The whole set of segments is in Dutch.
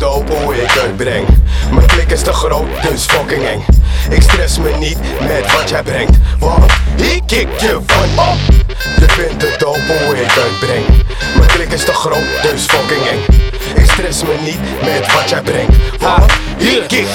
de hoe ik uitbreng Mijn klik is te groot, dus fucking eng. Ik stress me niet met wat jij brengt. Want ik kick je van op. Je vindt het dope hoe ik breng. Mijn klik is te groot, dus fucking eng. Ik stress me niet met wat jij brengt kick.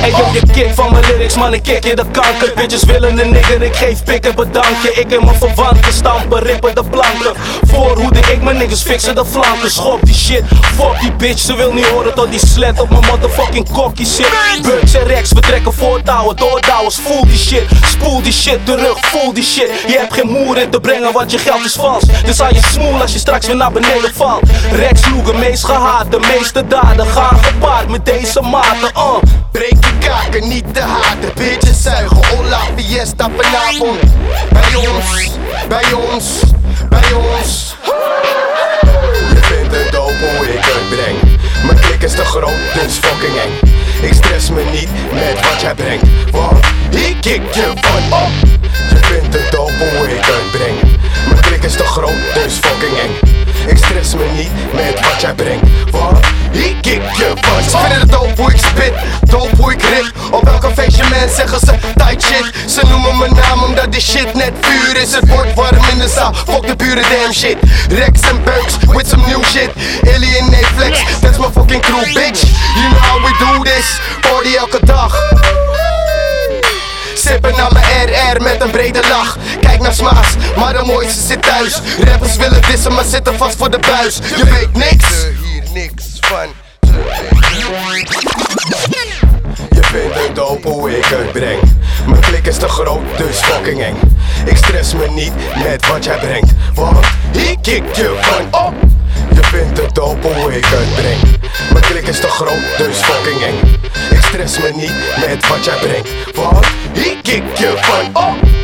Hey yo, je kick van mijn lyrics, man, ik kick je de kanker. Bitches willen een nigger, ik geef pik en bedankje Ik en mijn verwanten stampen, rippen de planken. Voorhoede, ik mijn niggas fixen de flanken. Schop die shit, fuck die bitch. Ze wil niet horen tot die slet op mijn motherfucking kokkie zit. Bugs en Rex, we trekken voortouwen, doordouwers. Voel die shit, spoel die shit terug, voel die shit. Je hebt geen moer in te brengen, want je geld is vals. Dus aan je smoel als je straks weer naar beneden valt. Rex Loegen, meest gehaat, de meeste daden Gaan gepaard met deze maten, uh. Breek je kaken, niet te haten. Bitches zuigen, Ola Fiesta vanavond. Bij ons, bij ons, bij ons. Je vindt het dope hoe ik het breng. Mijn klik is te groot, dus fucking eng. Ik stress me niet met wat jij brengt, want ik kick je van op. Je vindt het dope hoe ik het breng. Mijn klik is te groot, dus fucking eng. Ik stress me niet met wat jij brengt, want ik kick je van op. Ze noemen mijn naam omdat die shit net vuur is. Het wordt warm in de zaal, fuck de pure damn shit. Rex en Bugs with some new shit. Alien Flex, that's my fucking crew, bitch. You know how we do this, party elke dag. Sippen naar mijn RR met een brede lach. Kijk naar Smaas, maar de mooiste zit thuis. Rappers willen dissen, maar zitten vast voor de buis. Je weet niks. Hier niks van. Je vindt het dope hoe ik het breng. Dus fucking eng. Ik stress me niet met wat jij brengt, want ik kick je van op. Je vindt het dope hoe ik het breng. Mijn klik is te groot, dus fucking eng. Ik stress me niet met wat jij brengt, want ik kick je van op.